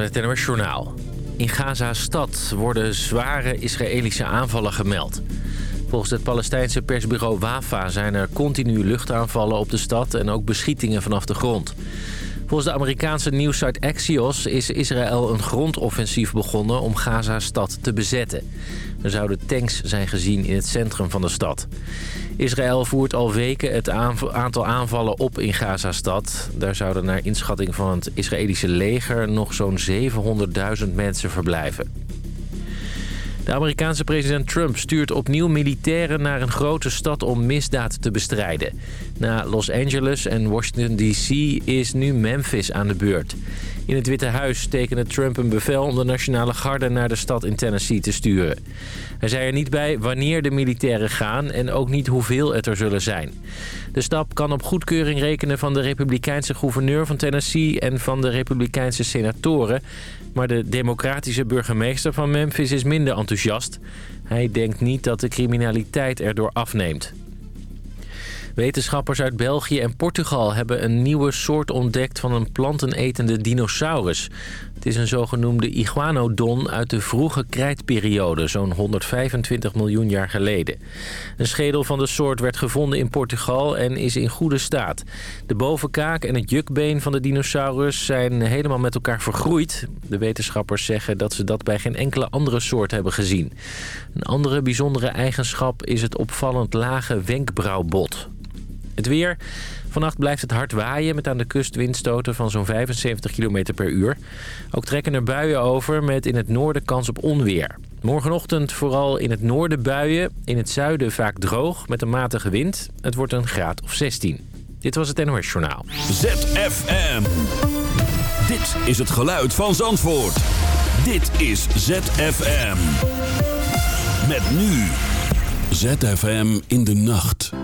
Het NOS Journaal. In Gaza-stad worden zware Israëlische aanvallen gemeld. Volgens het Palestijnse persbureau WAFA zijn er continu luchtaanvallen op de stad... en ook beschietingen vanaf de grond. Volgens de Amerikaanse nieuwssite Axios is Israël een grondoffensief begonnen om Gaza-stad te bezetten. Er zouden tanks zijn gezien in het centrum van de stad. Israël voert al weken het aantal aanvallen op in Gaza-stad. Daar zouden naar inschatting van het Israëlische leger nog zo'n 700.000 mensen verblijven. De Amerikaanse president Trump stuurt opnieuw militairen naar een grote stad om misdaad te bestrijden. Na Los Angeles en Washington D.C. is nu Memphis aan de beurt. In het Witte Huis tekende Trump een bevel om de Nationale Garde naar de stad in Tennessee te sturen. Hij zei er niet bij wanneer de militairen gaan en ook niet hoeveel het er zullen zijn. De stap kan op goedkeuring rekenen van de republikeinse gouverneur van Tennessee en van de republikeinse senatoren. Maar de democratische burgemeester van Memphis is minder enthousiast. Hij denkt niet dat de criminaliteit erdoor afneemt. Wetenschappers uit België en Portugal hebben een nieuwe soort ontdekt van een plantenetende dinosaurus. Het is een zogenoemde iguanodon uit de vroege krijtperiode, zo'n 125 miljoen jaar geleden. Een schedel van de soort werd gevonden in Portugal en is in goede staat. De bovenkaak en het jukbeen van de dinosaurus zijn helemaal met elkaar vergroeid. De wetenschappers zeggen dat ze dat bij geen enkele andere soort hebben gezien. Een andere bijzondere eigenschap is het opvallend lage wenkbrauwbot. Het weer. Vannacht blijft het hard waaien met aan de kust windstoten van zo'n 75 km per uur. Ook trekken er buien over met in het noorden kans op onweer. Morgenochtend vooral in het noorden buien, in het zuiden vaak droog met een matige wind. Het wordt een graad of 16. Dit was het NOS Journaal. ZFM. Dit is het geluid van Zandvoort. Dit is ZFM. Met nu. ZFM in de nacht.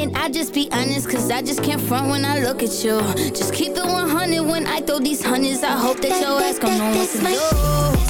And I just be honest, cause I just can't front when I look at you. Just keep it 100 when I throw these hundreds. I hope that your ass gon' know what to do.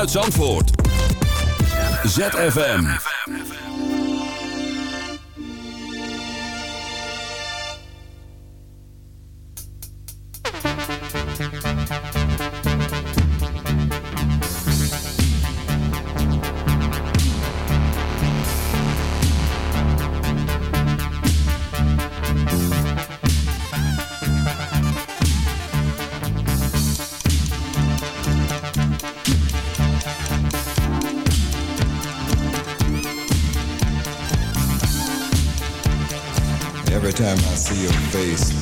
vanuit Zandvoort. ZFM. see face,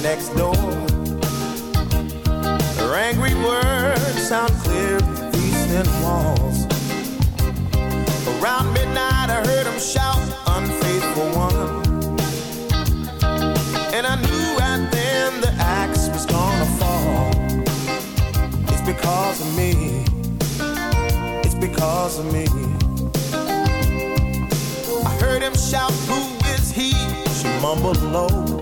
next door. her angry words sound clear through these walls. Around midnight, I heard him shout, unfaithful one. And I knew right then the axe was gonna fall. It's because of me. It's because of me. I heard him shout, Who is he? She mumbled low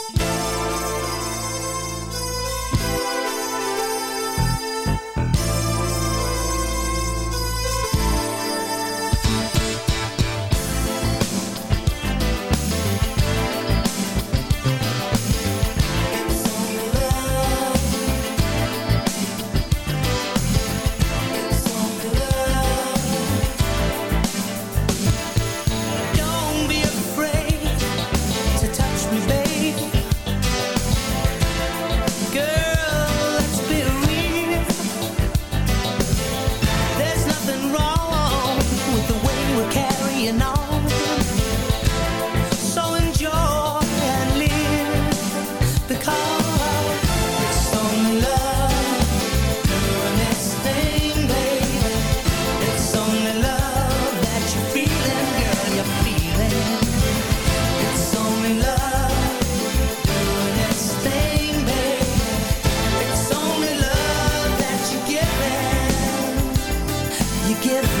forgiven